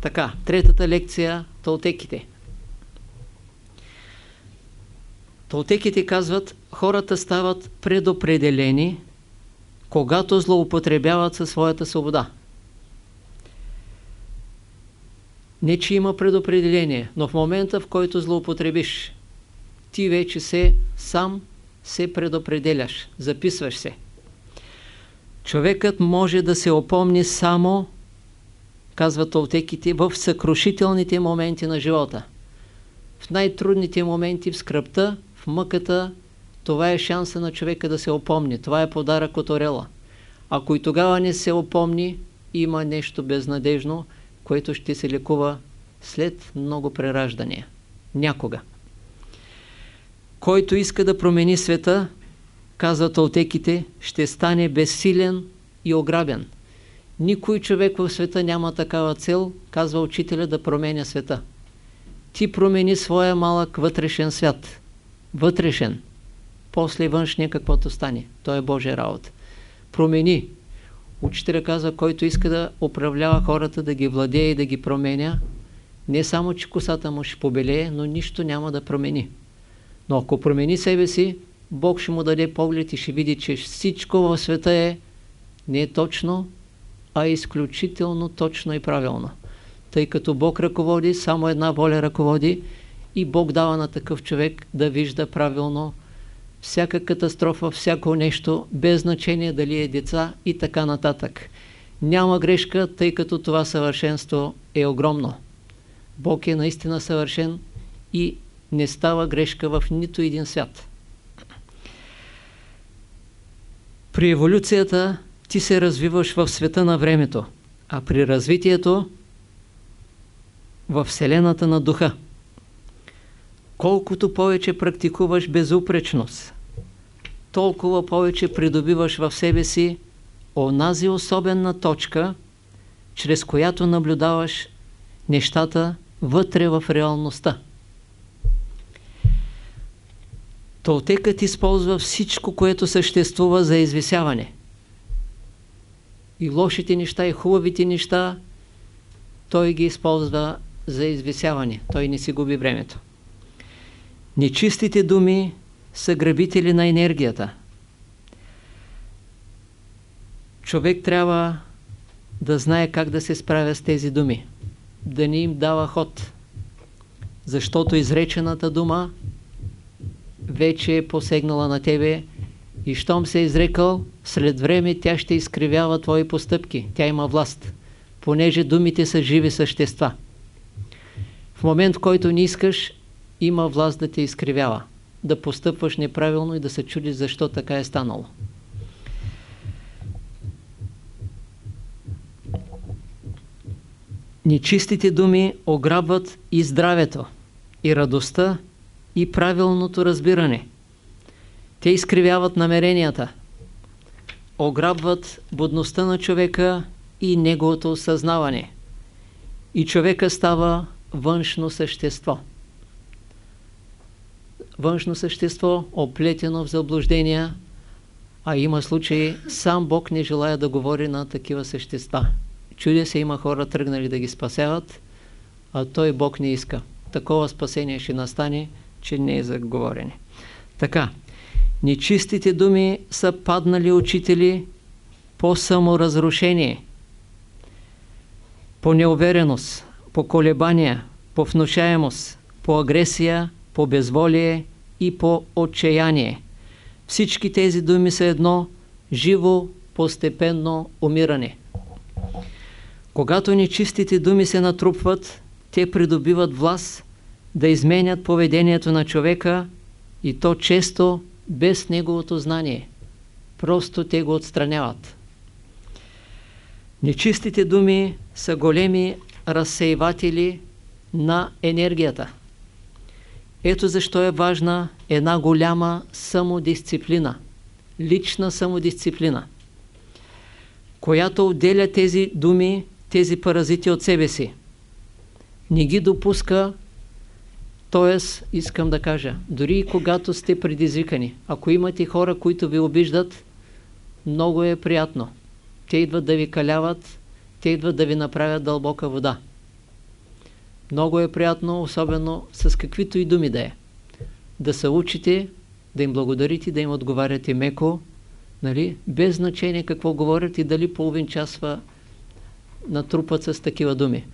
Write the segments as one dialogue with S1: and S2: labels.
S1: Така, третата лекция – толтеките. Толтеките казват, хората стават предопределени, когато злоупотребяват със своята свобода. Не, че има предопределение, но в момента, в който злоупотребиш, ти вече се сам се предопределяш, записваш се. Човекът може да се опомни само, казват толтеките, в съкрушителните моменти на живота. В най-трудните моменти, в скръпта, в мъката, това е шанса на човека да се опомни. Това е подарък от Орела. Ако и тогава не се опомни, има нещо безнадежно, което ще се лекува след много прераждания. Някога. Който иска да промени света, казват толтеките, ще стане безсилен и ограбен. Никой човек в света няма такава цел, казва учителя, да променя света. Ти промени своя малък вътрешен свят. Вътрешен. После външния каквото стане. То е Божия работа. Промени. Учителя казва, който иска да управлява хората, да ги владее и да ги променя, не само, че косата му ще побелее, но нищо няма да промени. Но ако промени себе си, Бог ще му даде поглед и ще види, че всичко в света е не е точно, а изключително точно и правилно. Тъй като Бог ръководи, само една воля ръководи и Бог дава на такъв човек да вижда правилно всяка катастрофа, всяко нещо, без значение дали е деца и така нататък. Няма грешка, тъй като това съвършенство е огромно. Бог е наистина съвършен и не става грешка в нито един свят. При еволюцията ти се развиваш в света на времето, а при развитието в Вселената на духа. Колкото повече практикуваш безупречност, толкова повече придобиваш в себе си онази особена точка, чрез която наблюдаваш нещата вътре в реалността. Толтекът използва всичко, което съществува за извисяване. И лошите неща, и хубавите неща, той ги използва за извисяване. Той не си губи времето. Нечистите думи са грабители на енергията. Човек трябва да знае как да се справя с тези думи. Да не им дава ход. Защото изречената дума вече е посегнала на тебе и щом се е изрекал, след време тя ще изкривява твои постъпки. Тя има власт, понеже думите са живи същества. В момент, в който не искаш, има власт да те изкривява, да постъпваш неправилно и да се чудиш защо така е станало. Нечистите думи ограбват и здравето, и радостта, и правилното разбиране. Те изкривяват намеренията, ограбват будността на човека и неговото осъзнаване. И човека става външно същество. Външно същество, оплетено в заблуждения, а има случаи, сам Бог не желая да говори на такива същества. Чудя се, има хора тръгнали да ги спасяват, а той Бог не иска. Такова спасение ще настане, че не е за говорене. Така, нечистите думи са паднали учители по саморазрушение, по неувереност, по колебания, по внушаемост, по агресия, по безволие и по отчаяние. Всички тези думи са едно живо, постепенно умиране. Когато нечистите думи се натрупват, те придобиват власт да изменят поведението на човека и то често без неговото знание. Просто те го отстраняват. Нечистите думи са големи разсейватели на енергията. Ето защо е важна една голяма самодисциплина, лична самодисциплина, която отделя тези думи, тези паразити от себе си. Не ги допуска Тоест, искам да кажа, дори и когато сте предизвикани, ако имате хора, които ви обиждат, много е приятно. Те идват да ви каляват, те идват да ви направят дълбока вода. Много е приятно, особено с каквито и думи да е. Да се учите, да им благодарите, да им отговаряте меко, нали? без значение какво говорят и дали половин час натрупат с такива думи.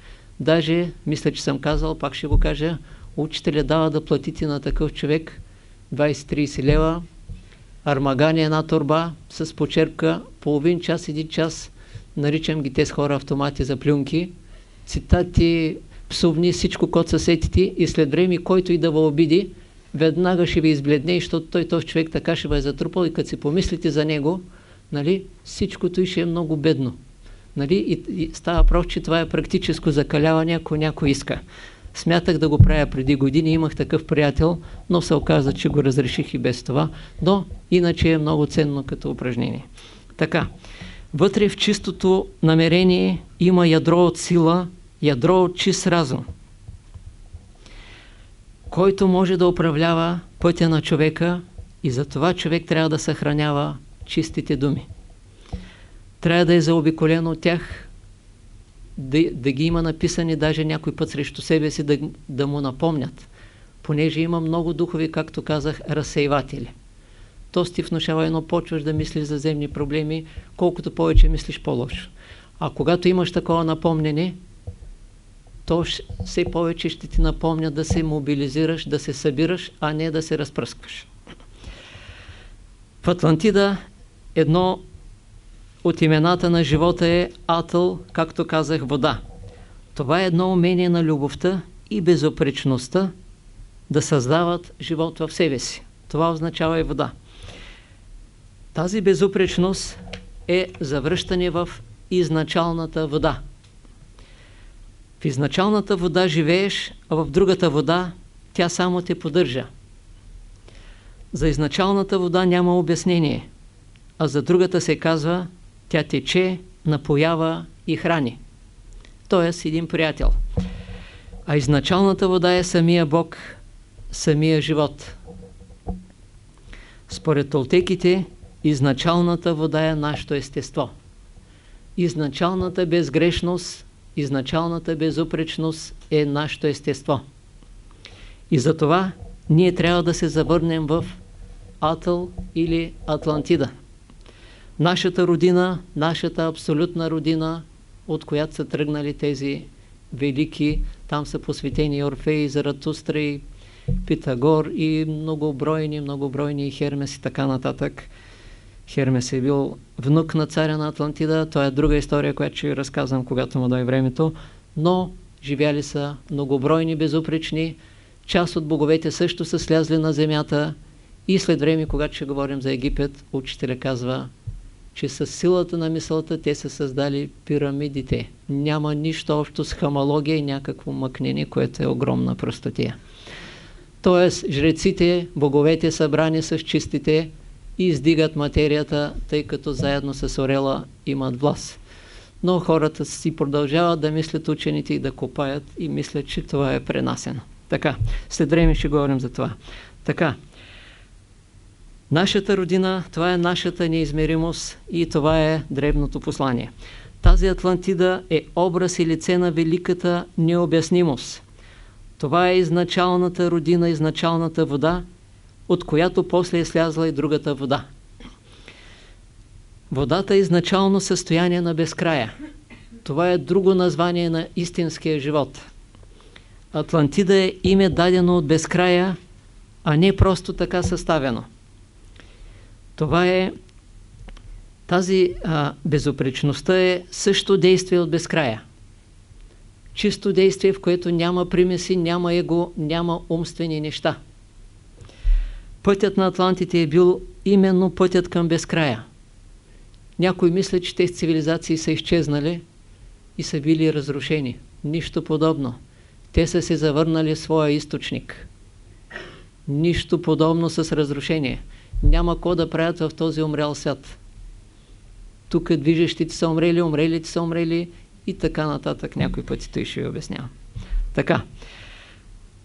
S1: Даже, мисля, че съм казал, пак ще го кажа, учителя дава да платите на такъв човек 20-30 лева, армагани една турба с почерпка, половин час, един час, наричам ги тези хора автомати за плюнки, цитати, псовни, всичко, код са сетите и след време, който и да ви обиди, веднага ще ви избледне, защото той този човек така ще ви е затрупал и като си помислите за него, нали, всичкото и ще е много бедно. Нали, и, и става просто, че това е практическо закаляване, ако някой иска. Смятах да го правя преди години, имах такъв приятел, но се оказа, че го разреших и без това, но иначе е много ценно като упражнение. Така, вътре в чистото намерение има ядро от сила, ядро от чист разум, който може да управлява пътя на човека и за това човек трябва да съхранява чистите думи. Трябва да е заобиколен от тях, да, да ги има написани даже някой път срещу себе си, да, да му напомнят. Понеже има много духови, както казах, разсейватели. То ти внушава едно, почваш да мислиш за земни проблеми, колкото повече мислиш по-лошо. А когато имаш такова напомнене, то все повече ще ти напомня да се мобилизираш, да се събираш, а не да се разпръскваш. В Атлантида едно от имената на живота е Атъл, както казах, вода. Това е едно умение на любовта и безопречността да създават живот в себе си. Това означава и вода. Тази безупречност е завръщане в изначалната вода. В изначалната вода живееш, а в другата вода тя само те поддържа. За изначалната вода няма обяснение, а за другата се казва тя тече, напоява и храни. Тоест един приятел. А изначалната вода е самия Бог, самия живот. Според толтеките, изначалната вода е нашето естество. Изначалната безгрешност, изначалната безупречност е нашето естество. И затова ние трябва да се завърнем в Атъл или Атлантида нашата родина, нашата абсолютна родина, от която са тръгнали тези велики, там са посветени Орфей, Заратустра и Питагор и многобройни, многобройни Хермес и така нататък. Хермес е бил внук на царя на Атлантида, това е друга история, която ще разказвам, когато му дойде времето, но живяли са многобройни, безупречни, част от боговете също са слязли на земята. И след време, когато ще говорим за Египет, учителя казва че с силата на мисълта те са създали пирамидите. Няма нищо общо с хамология и някакво мъкнение, което е огромна простотия. Тоест, жреците, боговете събрани с чистите и издигат материята, тъй като заедно с Орела имат власт. Но хората си продължават да мислят учените и да копаят и мислят, че това е пренасено. Така, след време ще говорим за това. Така, Нашата родина, това е нашата неизмеримост и това е древното послание. Тази Атлантида е образ и лице на великата необяснимост. Това е изначалната родина, изначалната вода, от която после е слязла и другата вода. Водата е изначално състояние на безкрая. Това е друго название на истинския живот. Атлантида е име дадено от безкрая, а не просто така съставено. Това е тази а, безопречността е също действие от безкрая. Чисто действие, в което няма примеси, няма его, няма умствени неща. Пътят на Атлантите е бил именно пътят към безкрая. Някой мисля, че тези цивилизации са изчезнали и са били разрушени. Нищо подобно. Те са се завърнали в своя източник. Нищо подобно с разрушение няма ко да правят в този умрял свят. Тук движещите са умрели, умрелите са умрели и така нататък. Някой пъти той ще ви обяснява. Така.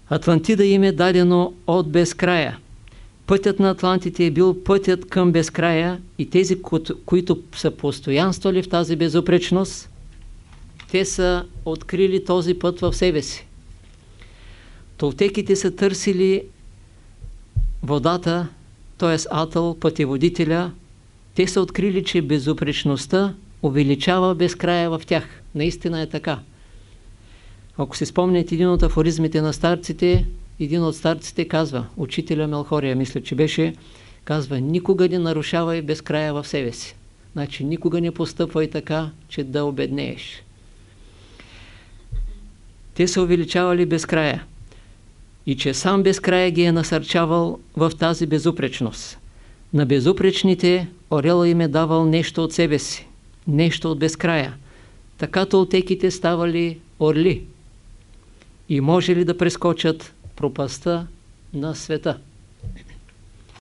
S1: Атлантида им е дадено от безкрая. Пътят на Атлантите е бил пътят към безкрая и тези, които са постоянствали в тази безопречност, те са открили този път в себе си. Толтеките са търсили водата, т.е. атъл, пътеводителя. Те са открили, че безупречността увеличава безкрая в тях. Наистина е така. Ако се спомняте един от афоризмите на старците, един от старците казва, учителя Мелхория, мисля, че беше, казва, никога не нарушавай безкрая в себе си. Значи никога не постъпвай така, че да обеднееш. Те са увеличавали безкрая и че сам безкрая ги е насърчавал в тази безупречност. На безупречните Орела им е давал нещо от себе си, нещо от безкрая. Така толтеките ставали орли и може ли да прескочат пропаста на света.